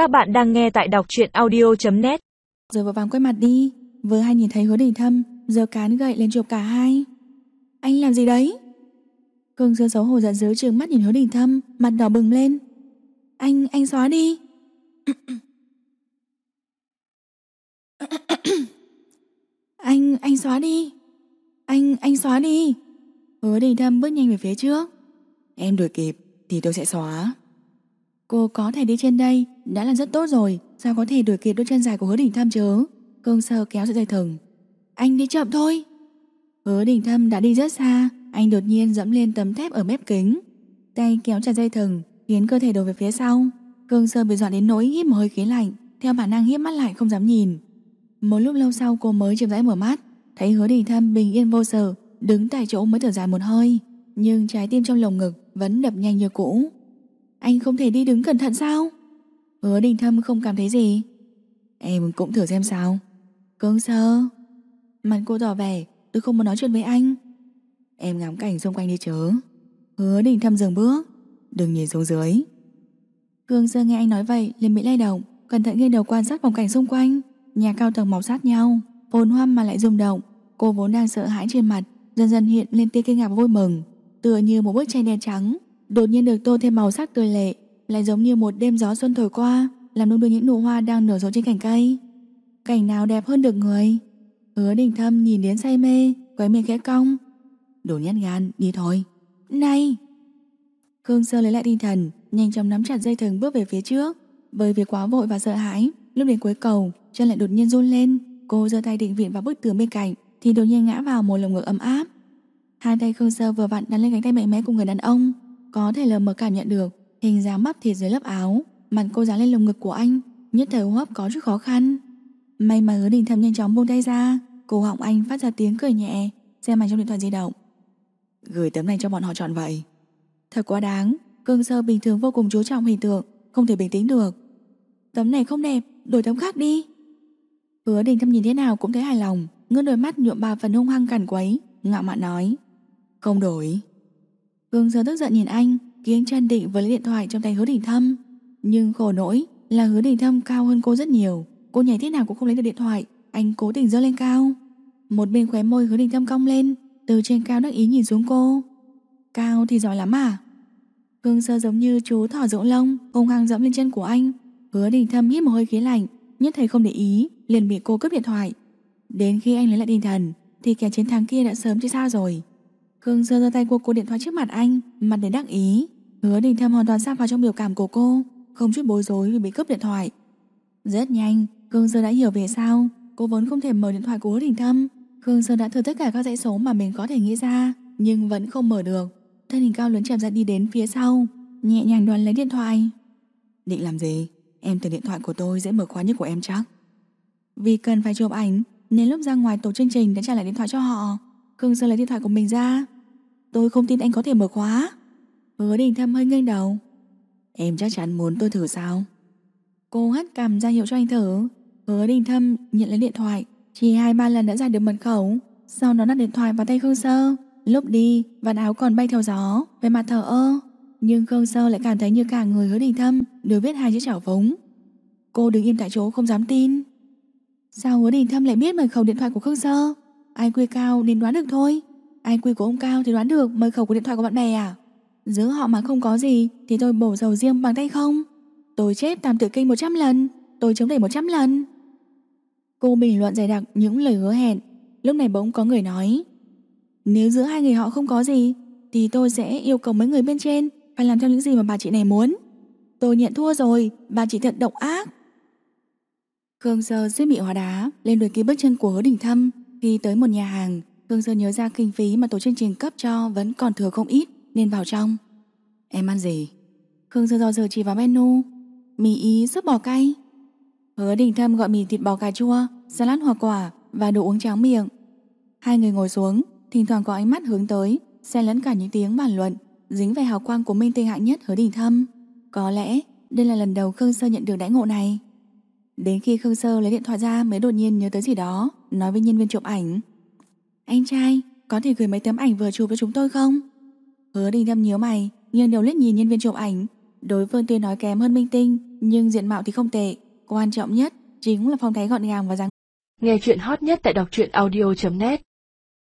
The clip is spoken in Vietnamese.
Các bạn đang nghe tại đọc truyện audio.net Rồi vội vàng quay mặt đi. Vừa hay nhìn thấy hứa đình thâm Giờ cán gậy lên chụp cả hai. Anh làm gì đấy? Cương dương xấu hổ giận dữ trừng mắt nhìn hứa đình thâm Mặt đỏ bừng lên. Anh, anh xóa đi. Anh, anh xóa đi. Anh, anh xóa đi. Hứa đình thâm bước nhanh về phía trước. Em đuổi kịp thì tôi sẽ xóa Cô có thể đi trên đây, Đã là rất tốt rồi. Sao có thể đuổi kịp đôi chân dài của hứa đình thâm chứ? Cương sơ kéo sợi dây thừng. Anh đi chậm thôi. Hứa đình thâm đã đi rất xa. Anh đột nhiên dẫm lên tấm thép ở mép kính. Tay kéo chặt dây thừng, Khiến cơ thể đổ về phía sau. Cương sơ bị dọa đến nỗi hít một hơi khí lạnh. Theo bản năng hiếp mắt lại, không dám nhìn. Một lúc lâu sau, cô mới chậm rãi mở mắt. Thấy hứa đình thâm bình yên vô sự, Đứng tại chỗ mới thở dài một hơi. Nhưng trái tim trong lồng ngực vẫn đập nhanh như cũ. Anh không thể đi đứng cẩn thận sao? Hứa đình thâm không cảm thấy gì. Em cũng thử xem sao. Cưng sơ. Mặt cô tỏ vẻ, tôi không muốn nói chuyện với anh. Em ngắm cảnh xung quanh đi chớ Hứa đình thâm dừng bước. Đừng nhìn xuống dưới. Cương sơ nghe anh nói vậy, liền bị lay động. Cẩn thận nghiêng đầu quan sát vòng cảnh xung quanh. Nhà cao tầng màu sát nhau. Phồn hoa mà lại rung động. Cô vốn đang sợ hãi trên mặt, Dần dần hiện lên tia kinh ngạc vui mừng, Tựa như một bức tranh đen trắng. Đột nhiên được tô thêm màu sắc tươi lệ Lại giống như một đêm gió xuân thổi qua Làm nung đưa những nụ hoa đang nở rộ trên cành cây. Cảnh nào đẹp hơn được người? Hứa đình thâm nhìn đến say mê Quấy miệng khẽ cong. Đồ nhát gan, đi thôi. Này! Khương Sơ lấy lại tinh thần Nhanh chóng nắm chặt dây thừng bước về phía trước. Bởi vì quá vội và sợ hãi Lúc đến cuối cầu chân lại đột nhiên run lên. Cô giơ tay định viện vào bức tường bên cạnh Thì đột nhiên ngã vào một lồng ngực ấm áp. Hai tay Khương Sơ vừa vặn đắn lên cánh tay mạnh mẽ của người đàn ông. Có thể lờ mờ cảm nhận được Hình dáng bắp thịt dưới lớp áo Mặt cô dán lên lồng ngực của anh Nhất thời hô hấp có chút khó khăn. May mà hứa đình thầm nhanh chóng buông tay ra Cổ họng anh phát ra tiếng cười nhẹ Xem ảnh trong điện thoại di động. Gửi tấm này cho bọn họ chọn vậy. Thật quá đáng Cương sơ bình thường vô cùng chú trọng hình tượng Không thể bình tĩnh được. Tấm này không đẹp, đổi tấm khác đi. Hứa đình thâm nhìn thế nào cũng thấy hài lòng Ngước đôi mắt nhuộm ba phần hung hăng cằn quấy Ngạo mạn nói. Không đổi Cương sơ tức giận nhìn anh Kiếng chân định với lấy điện thoại trong tay hứa đình thâm. Nhưng khổ nỗi là hứa đình thâm cao hơn cô rất nhiều. Cô nhảy thế nào cũng không lấy được điện thoại. Anh cố tình dơ lên cao. Một bên khóe môi hứa đình thâm cong lên, Từ trên cao đắc ý nhìn xuống cô. Cao thì giỏi lắm à? Cương sơ giống như chú thỏ rỗng lông, Hung hăng dẫm lên chân của anh. Hứa đình thâm hít một hơi khí lạnh, Nhất thời không để ý, liền bị cô cướp điện thoại. Đến khi anh lấy lại tinh thần, Thì kẻ chiến thắng kia đã sớm chơi sao rồi. Khương Sơ giơ tay cô cô điện thoại trước mặt anh Mặt để đắc ý. Hứa đình thâm hoàn toàn xa vào trong biểu cảm của cô Không chút bối rối vì bị cướp điện thoại. Rất nhanh Khương Sơ đã hiểu về sao Cô vốn không thể mở điện thoại của hứa đình thâm. Khương Sơ đã thử tất cả các dãy số mà mình có thể nghĩ ra Nhưng vẫn không mở được. Thân hình cao lớn chậm rãi đi đến phía sau Nhẹ nhàng đoán lấy điện thoại. Định làm gì? Em tưởng điện thoại của tôi dễ mở khóa nhất của em chắc. Vì cần phải chụp ảnh Nên lúc ra ngoài tổ chương trình đã trả lại điện thoại cho họ Khương Sơ lấy điện thoại của mình ra. Tôi không tin anh có thể mở khóa. Hứa đình thâm hơi ngây đầu. Em chắc chắn muốn tôi thử sao? Cô hất cằm ra hiệu cho anh thử. Hứa đình thâm nhận lấy điện thoại. Chỉ hai ba lần đã giải được mật khẩu. Sau đó đặt điện thoại vào tay Khương Sơ. Lúc đi, vạt áo còn bay theo gió, Về mặt thở ơ. Nhưng Khương Sơ lại cảm thấy như cả người hứa đình thâm Đều viết hai chữ chảo phúng. Cô đứng im tại chỗ không dám tin. Sao hứa đình thâm lại biết mật khẩu điện thoại của Khương Sơ? Ai quy cao nên đoán được thôi. Ai quy của ông cao thì đoán được mật khẩu của điện thoại của bạn bè à? Giữa họ mà không có gì Thì tôi bổ dầu riêng bằng tay không? Tôi chết tam tự kinh 100 lần, Tôi chống đẩy 100 lần. Cô bình luận dày đặc những lời hứa hẹn. Lúc này bỗng có người nói, Nếu giữa hai người họ không có gì, Thì tôi sẽ yêu cầu mấy người bên trên Phải làm theo những gì mà bà chị này muốn. Tôi nhận thua rồi, Bà chị thật độc ác. Khương Sơ suýt bị hóa đá, Lên đuổi ký bước chân của hứa đỉnh thâm. Khi tới một nhà hàng Hương Sơ nhớ ra kinh phí mà tổ chương trình cấp cho Vẫn còn thừa không ít, Nên vào trong. Em ăn gì? Hương Sơ do dự chỉ vào menu. Mì ý súp bò cay. Hứa đình thâm gọi mì thịt bò cà chua, Salad hoa quả và đồ uống tráng miệng. Hai người ngồi xuống, Thỉnh thoảng có ánh mắt hướng tới, Xen lẫn cả những tiếng bàn luận, Dính về hào quang của minh tinh hạng nhất hứa đình thâm. Có lẽ đây là lần đầu Khương Sơ nhận được đãi ngộ này. Đến khi Khương Sơ lấy điện thoại ra Mới đột nhiên nhớ tới gì đó, Nói với nhân viên chụp ảnh Anh trai, có thể gửi mấy tấm ảnh vừa chụp với chúng tôi không Hứa đình thâm nhớ mày Nhưng đầu liếc nhìn nhân viên chụp ảnh Đối phương tuy nói kém hơn minh tinh, nhưng diện mạo thì không tệ. Quan trọng nhất chính là phong thái gọn gàng và dáng. Nghe chuyện hot nhất tại đọc truyện audio.net